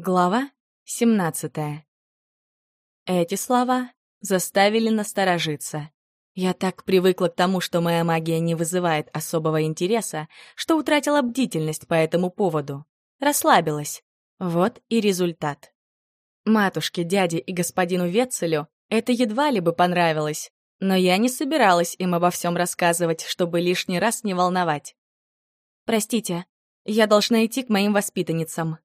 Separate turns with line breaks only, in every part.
Глава 17 Эти слова заставили насторожиться. Я так привыкла к тому, что моя магия не вызывает особого интереса, что утратила бдительность по этому поводу. Расслабилась. Вот и результат. Матушке, дяде и господину Ветцелю это едва ли бы понравилось, но я не собиралась им обо всем рассказывать, чтобы лишний раз не волновать. «Простите, я должна идти к моим воспитанницам»,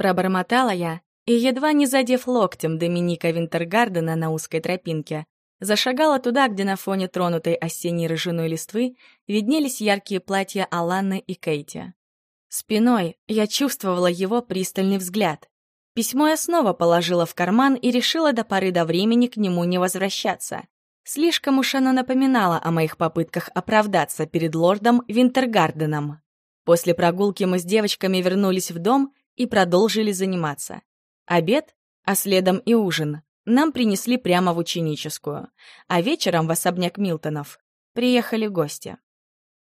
Пробормотала я, и, едва не задев локтем Доминика Винтергардена на узкой тропинке, зашагала туда, где на фоне тронутой осенней рыжиной листвы виднелись яркие платья Аланы и Кейти. Спиной я чувствовала его пристальный взгляд. Письмо я снова положила в карман и решила до поры до времени к нему не возвращаться. Слишком уж оно напоминало о моих попытках оправдаться перед лордом Винтергарденом. После прогулки мы с девочками вернулись в дом и продолжили заниматься. Обед, а следом и ужин, нам принесли прямо в ученическую, а вечером в особняк Милтонов приехали гости.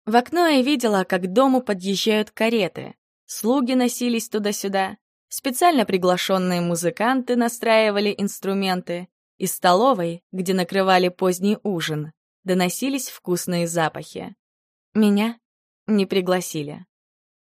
В окно я видела, как к дому подъезжают кареты, слуги носились туда-сюда, специально приглашенные музыканты настраивали инструменты, из столовой, где накрывали поздний ужин, доносились вкусные запахи. Меня не пригласили.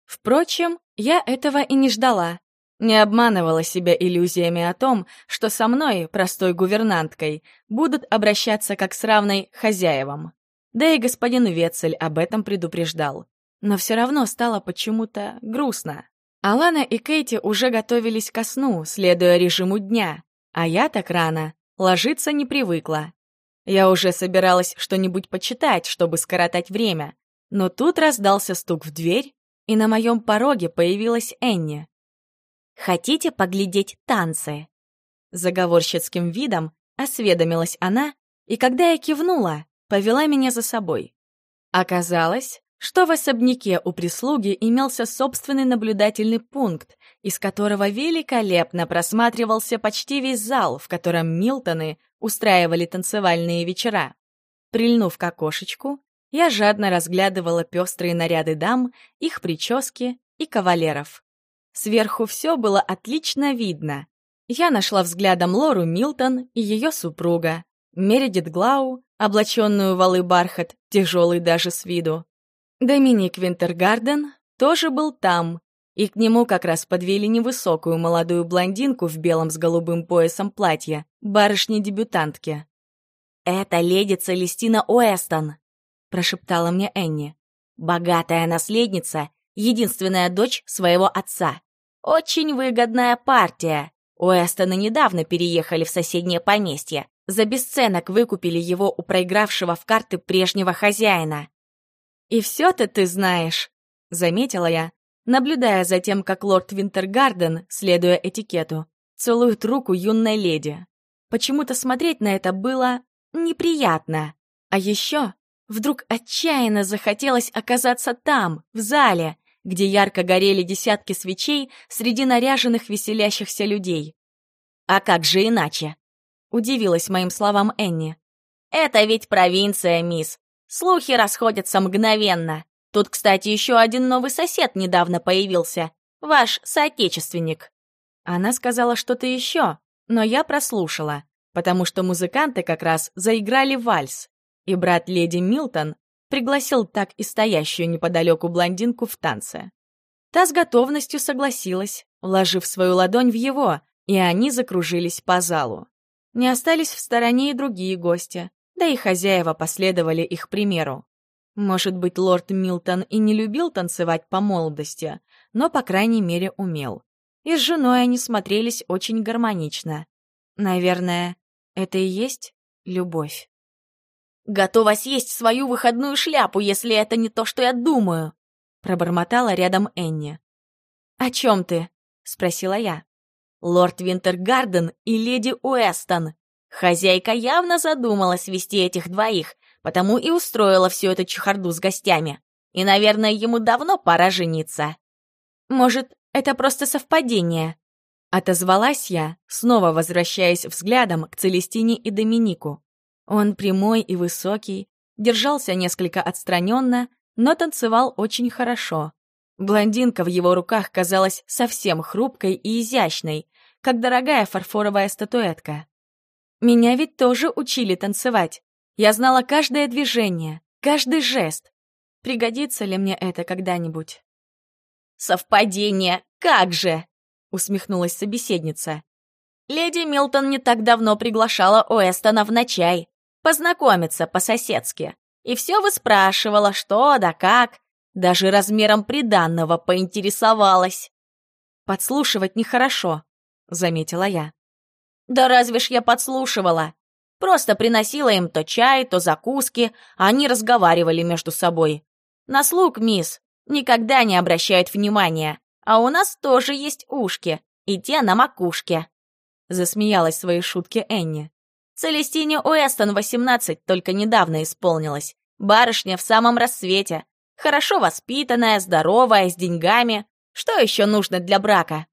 Впрочем, я этого и не ждала. Не обманывала себя иллюзиями о том, что со мной, простой гувернанткой, будут обращаться как с равной хозяевам. Да и господин Вецель об этом предупреждал. Но все равно стало почему-то грустно. Алана и Кейти уже готовились ко сну, следуя режиму дня, а я так рано ложиться не привыкла. Я уже собиралась что-нибудь почитать, чтобы скоротать время, но тут раздался стук в дверь, и на моем пороге появилась Энни. «Хотите поглядеть танцы?» Заговорщицким видом осведомилась она, и когда я кивнула, повела меня за собой. Оказалось, что в особняке у прислуги имелся собственный наблюдательный пункт, из которого великолепно просматривался почти весь зал, в котором Милтоны устраивали танцевальные вечера. Прильнув к окошечку, я жадно разглядывала пестрые наряды дам, их прически и кавалеров. Сверху все было отлично видно. Я нашла взглядом Лору Милтон и ее супруга, Мередит Глау, облаченную в алый бархат, тяжелый даже с виду. Доминик Винтергарден тоже был там, и к нему как раз подвели невысокую молодую блондинку в белом с голубым поясом платья, барышни-дебютантки. «Это леди Целестина Уэстон», — прошептала мне Энни. «Богатая наследница, единственная дочь своего отца. Очень выгодная партия. Уэстоны недавно переехали в соседнее поместье. За бесценок выкупили его у проигравшего в карты прежнего хозяина». «И все-то ты знаешь», — заметила я, наблюдая за тем, как лорд Винтергарден, следуя этикету, целует руку юной леди. Почему-то смотреть на это было неприятно. А еще Вдруг отчаянно захотелось оказаться там, в зале, где ярко горели десятки свечей среди наряженных веселящихся людей. «А как же иначе?» — удивилась моим словам Энни. «Это ведь провинция, мисс. Слухи расходятся мгновенно. Тут, кстати, еще один новый сосед недавно появился. Ваш соотечественник». Она сказала что-то еще, но я прослушала, потому что музыканты как раз заиграли вальс и брат леди Милтон пригласил так и стоящую неподалеку блондинку в танце. Та с готовностью согласилась, вложив свою ладонь в его, и они закружились по залу. Не остались в стороне и другие гости, да и хозяева последовали их примеру. Может быть, лорд Милтон и не любил танцевать по молодости, но, по крайней мере, умел. И с женой они смотрелись очень гармонично. Наверное, это и есть любовь. Готова съесть свою выходную шляпу, если это не то, что я думаю», — пробормотала рядом Энни. «О чем ты?» — спросила я. «Лорд Винтергарден и леди Уэстон. Хозяйка явно задумалась вести этих двоих, потому и устроила всю эту чехарду с гостями. И, наверное, ему давно пора жениться. Может, это просто совпадение?» Отозвалась я, снова возвращаясь взглядом к Целестине и Доминику. Он прямой и высокий, держался несколько отстраненно, но танцевал очень хорошо. Блондинка в его руках казалась совсем хрупкой и изящной, как дорогая фарфоровая статуэтка. Меня ведь тоже учили танцевать. Я знала каждое движение, каждый жест. Пригодится ли мне это когда-нибудь? «Совпадение! Как же!» — усмехнулась собеседница. «Леди Милтон не так давно приглашала Уэстона в ночай, познакомиться по-соседски. И все выспрашивала, что да как, даже размером приданного поинтересовалась. «Подслушивать нехорошо», — заметила я. «Да разве ж я подслушивала? Просто приносила им то чай, то закуски, а они разговаривали между собой. На слуг, мисс, никогда не обращают внимания, а у нас тоже есть ушки, и те на макушке». Засмеялась своей шутке Энни. Целестине Уэстон 18 только недавно исполнилось. Барышня в самом рассвете, Хорошо воспитанная, здоровая, с деньгами. Что еще нужно для брака?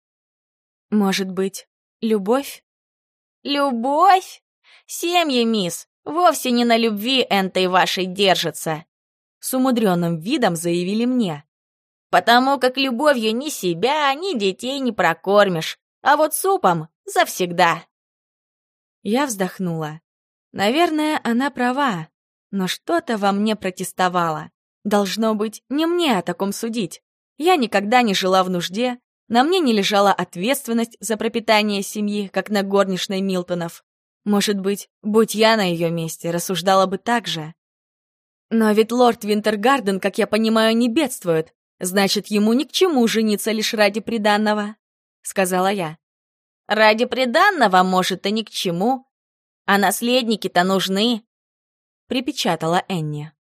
Может быть, любовь? Любовь? Семьи, мисс, вовсе не на любви энтой вашей держатся. С умудренным видом заявили мне. Потому как любовью ни себя, ни детей не прокормишь, а вот супом завсегда. Я вздохнула. Наверное, она права, но что-то во мне протестовало. Должно быть, не мне о таком судить. Я никогда не жила в нужде, на мне не лежала ответственность за пропитание семьи, как на горничной Милтонов. Может быть, будь я на ее месте, рассуждала бы так же. Но ведь лорд Винтергарден, как я понимаю, не бедствует. Значит, ему ни к чему жениться лишь ради приданного, — сказала я. Ради приданного, может, и ни к чему. А наследники-то нужны, — припечатала Энни.